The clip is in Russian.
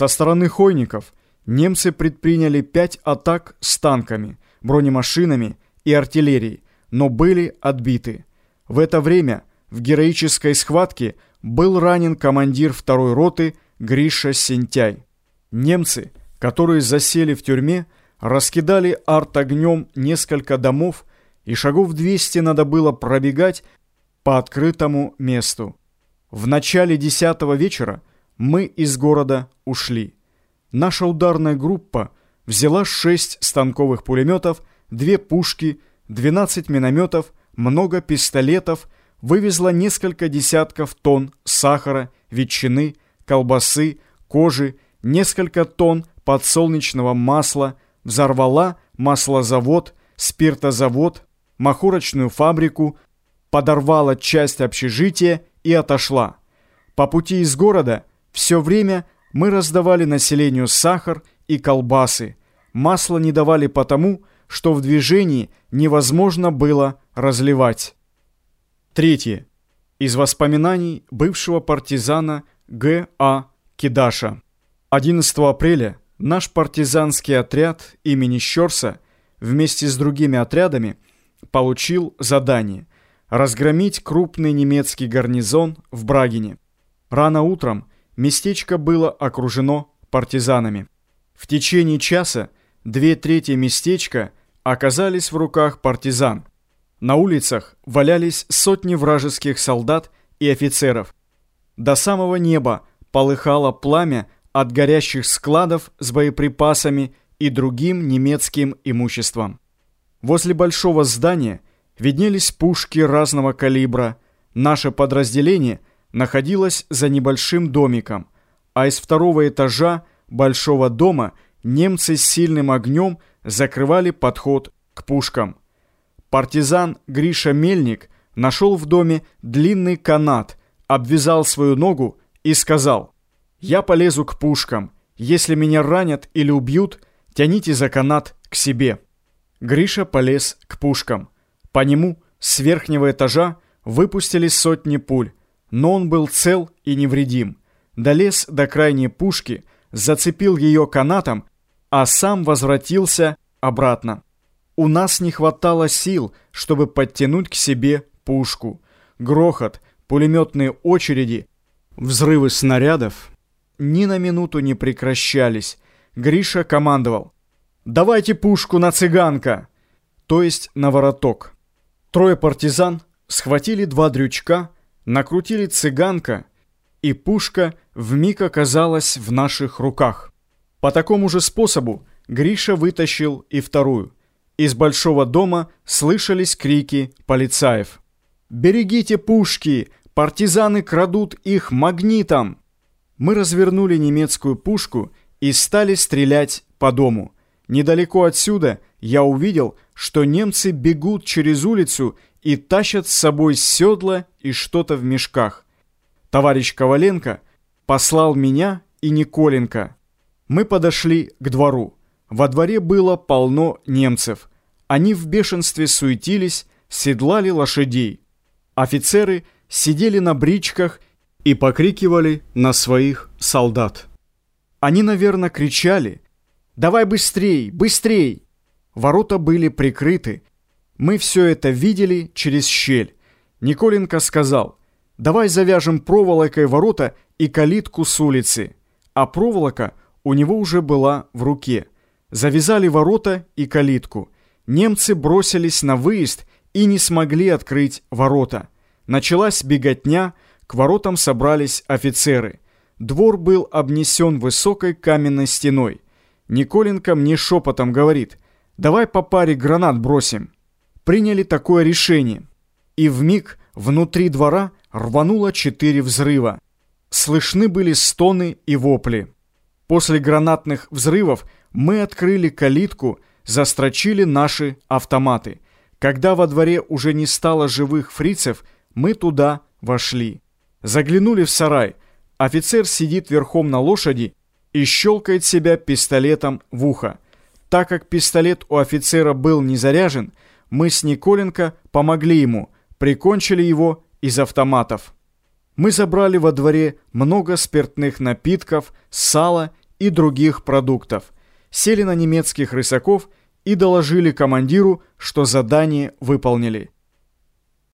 Со стороны хойников немцы предприняли пять атак с танками, бронемашинами и артиллерией, но были отбиты. В это время в героической схватке был ранен командир второй роты Гриша Сентяй. Немцы, которые засели в тюрьме, раскидали арт-огнем несколько домов, и шагов 200 надо было пробегать по открытому месту. В начале десятого вечера мы из города ушли. Наша ударная группа взяла шесть станковых пулеметов, две пушки, 12 минометов, много пистолетов, вывезла несколько десятков тонн сахара, ветчины, колбасы, кожи, несколько тонн подсолнечного масла, взорвала маслозавод, спиртозавод, махорочную фабрику, подорвала часть общежития и отошла. По пути из города все время мы раздавали населению сахар и колбасы. Масло не давали потому, что в движении невозможно было разливать. Третье. Из воспоминаний бывшего партизана Г. А. Кидаша. 11 апреля наш партизанский отряд имени Щорса вместе с другими отрядами получил задание разгромить крупный немецкий гарнизон в Брагине. Рано утром местечко было окружено партизанами. В течение часа две трети местечка оказались в руках партизан. На улицах валялись сотни вражеских солдат и офицеров. До самого неба полыхало пламя от горящих складов с боеприпасами и другим немецким имуществом. Возле большого здания виднелись пушки разного калибра. Наше подразделение находилось за небольшим домиком, а из второго этажа большого дома немцы с сильным огнем закрывали подход к пушкам. Партизан Гриша Мельник нашел в доме длинный канат, обвязал свою ногу и сказал «Я полезу к пушкам. Если меня ранят или убьют, тяните за канат к себе». Гриша полез к пушкам. По нему с верхнего этажа выпустили сотни пуль, но он был цел и невредим. Долез до крайней пушки, зацепил ее канатом, а сам возвратился обратно. У нас не хватало сил, чтобы подтянуть к себе пушку. Грохот, пулеметные очереди, взрывы снарядов ни на минуту не прекращались. Гриша командовал «Давайте пушку на цыганка!» то есть на вороток. Трое партизан схватили два дрючка, накрутили цыганка, и пушка вмиг оказалась в наших руках. По такому же способу Гриша вытащил и вторую. Из большого дома слышались крики полицаев. «Берегите пушки! Партизаны крадут их магнитом!» Мы развернули немецкую пушку и стали стрелять по дому. Недалеко отсюда я увидел, что немцы бегут через улицу и тащат с собой седла и что-то в мешках. Товарищ Коваленко послал меня и Николенко. Мы подошли к двору. Во дворе было полно немцев. Они в бешенстве суетились, седлали лошадей. Офицеры сидели на бричках и покрикивали на своих солдат. Они, наверное, кричали «Давай быстрей, быстрей!» Ворота были прикрыты. Мы все это видели через щель. Николенко сказал «Давай завяжем проволокой ворота и калитку с улицы». А проволока у него уже была в руке. Завязали ворота и калитку. Немцы бросились на выезд и не смогли открыть ворота. Началась беготня, к воротам собрались офицеры. Двор был обнесен высокой каменной стеной. Николенко мне шепотом говорит, давай по паре гранат бросим. Приняли такое решение. И в миг внутри двора рвануло четыре взрыва. Слышны были стоны и вопли. После гранатных взрывов мы открыли калитку, застрочили наши автоматы. Когда во дворе уже не стало живых фрицев, мы туда вошли. Заглянули в сарай. Офицер сидит верхом на лошади и щелкает себя пистолетом в ухо. Так как пистолет у офицера был не заряжен, мы с Николенко помогли ему, прикончили его из автоматов. Мы забрали во дворе много спиртных напитков, сала и других продуктов. Сели на немецких рысаков и доложили командиру, что задание выполнили.